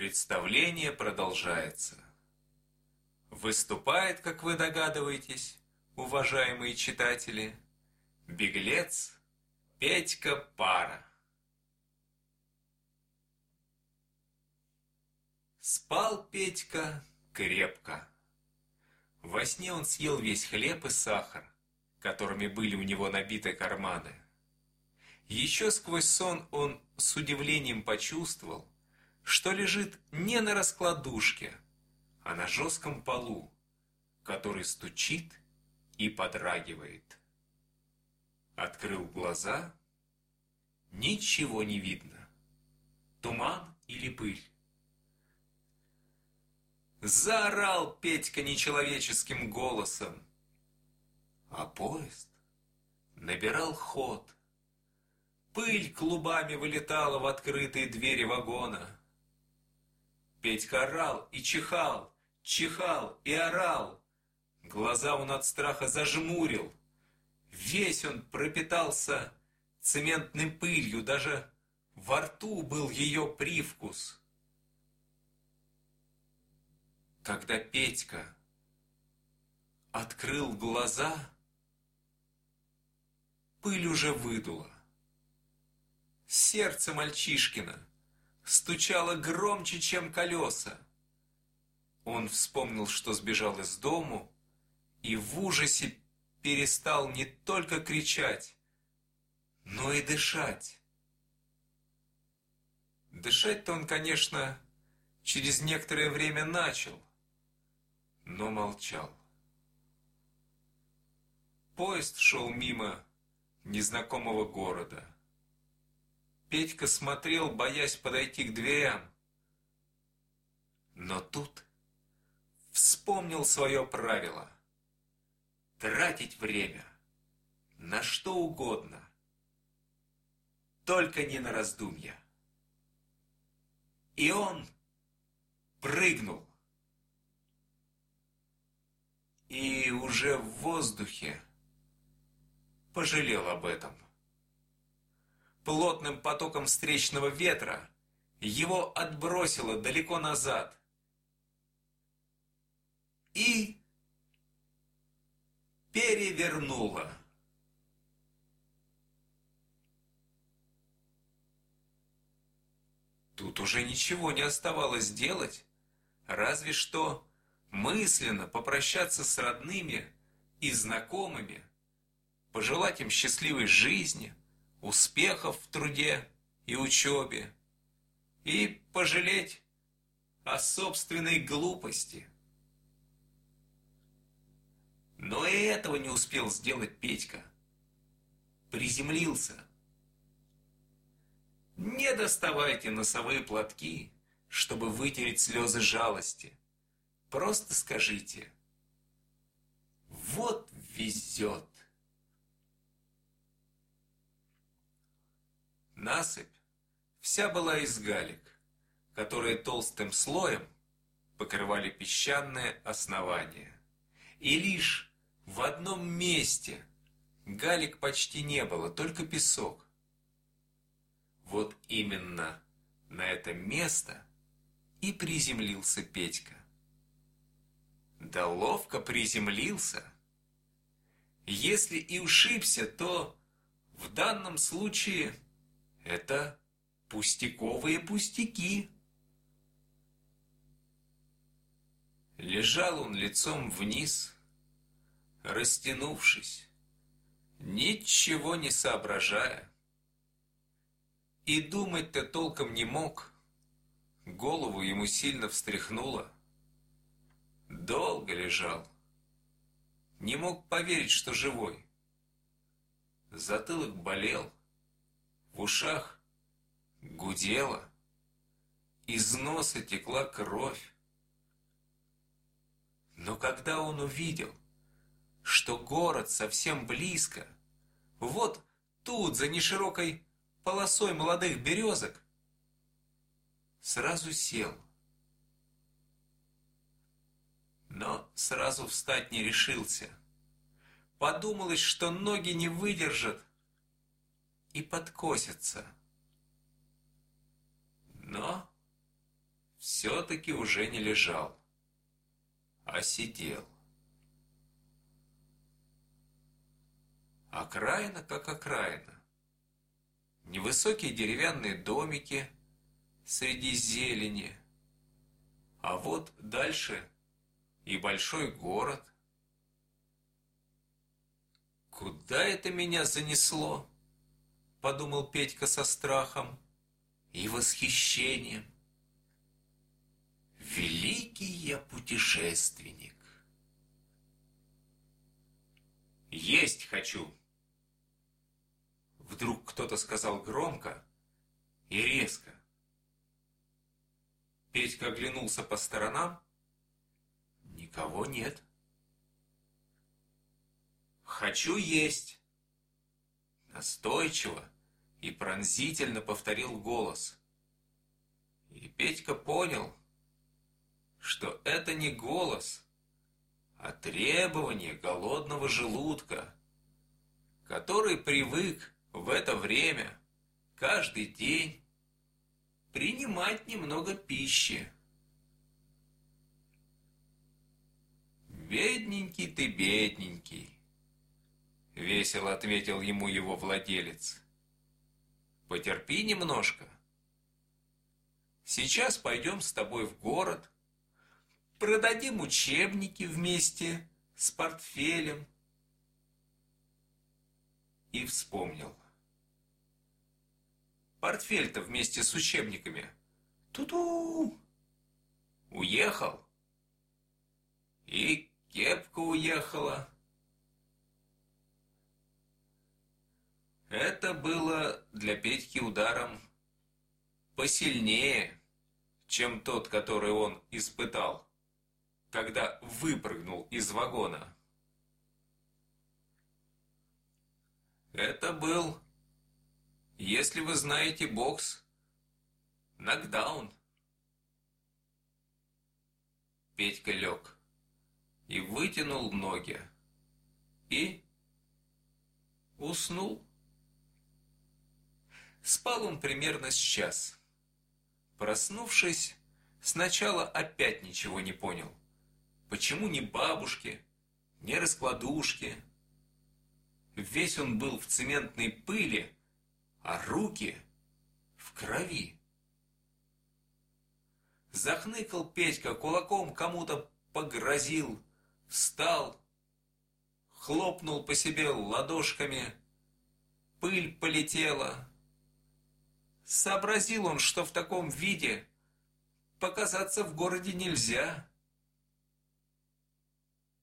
Представление продолжается. Выступает, как вы догадываетесь, уважаемые читатели, беглец Петька Пара. Спал Петька крепко. Во сне он съел весь хлеб и сахар, которыми были у него набиты карманы. Еще сквозь сон он с удивлением почувствовал, что лежит не на раскладушке, а на жестком полу, который стучит и подрагивает. Открыл глаза, ничего не видно, туман или пыль. Заорал Петька нечеловеческим голосом, а поезд набирал ход. Пыль клубами вылетала в открытые двери вагона. Петька орал и чихал, чихал и орал. Глаза он от страха зажмурил. Весь он пропитался цементной пылью, даже во рту был ее привкус. Когда Петька открыл глаза, пыль уже выдула. Сердце мальчишкина стучало громче, чем колеса. Он вспомнил, что сбежал из дому, и в ужасе перестал не только кричать, но и дышать. Дышать-то он, конечно, через некоторое время начал, но молчал. Поезд шел мимо незнакомого города. Петька смотрел, боясь подойти к дверям. Но тут вспомнил свое правило. Тратить время на что угодно, только не на раздумья. И он прыгнул. И уже в воздухе пожалел об этом плотным потоком встречного ветра, его отбросило далеко назад. И перевернуло. Тут уже ничего не оставалось делать, разве что мысленно попрощаться с родными и знакомыми, пожелать им счастливой жизни – успехов в труде и учебе и пожалеть о собственной глупости. Но и этого не успел сделать Петька. Приземлился. Не доставайте носовые платки, чтобы вытереть слезы жалости. Просто скажите «Вот везет». Насыпь вся была из галек, которые толстым слоем покрывали песчаное основание. И лишь в одном месте галек почти не было, только песок. Вот именно на это место и приземлился Петька. Да ловко приземлился. Если и ушибся, то в данном случае это пустяковые пустяки. Лежал он лицом вниз, растянувшись, ничего не соображая. И думать-то толком не мог. Голову ему сильно встряхнуло. Долго лежал. Не мог поверить, что живой. Затылок болел ушах гудело, из носа текла кровь. Но когда он увидел, что город совсем близко, вот тут, за неширокой полосой молодых березок, сразу сел. Но сразу встать не решился. Подумалось, что ноги не выдержат, и подкосится. Но все-таки уже не лежал, а сидел. Окраина как окраина. Невысокие деревянные домики среди зелени. А вот дальше и большой город. «Куда это меня занесло?» – подумал Петька со страхом и восхищением. «Великий я путешественник!» «Есть хочу!» Вдруг кто-то сказал громко и резко. Петька оглянулся по сторонам. Никого нет. «Хочу есть!» Настойчиво и пронзительно повторил голос. И Петька понял, что это не голос, а требование голодного желудка, который привык в это время каждый день принимать немного пищи. «Бедненький ты, бедненький!» — весело ответил ему его владелец. «Потерпи немножко. Сейчас пойдем с тобой в город, продадим учебники вместе с портфелем». И вспомнил. Портфель-то вместе с учебниками. Ту-ту! Уехал. И кепка уехала. Это было для Петьки ударом посильнее, чем тот, который он испытал, когда выпрыгнул из вагона. Это был если вы знаете бокс, нокдаун. Петька лег и вытянул ноги. И уснул. Спал он примерно с час. Проснувшись, сначала опять ничего не понял. Почему ни бабушки, ни раскладушки? Весь он был в цементной пыли, а руки в крови. Захныкал Петька, кулаком кому-то погрозил, встал, хлопнул по себе ладошками, пыль полетела. Сообразил он, что в таком виде показаться в городе нельзя.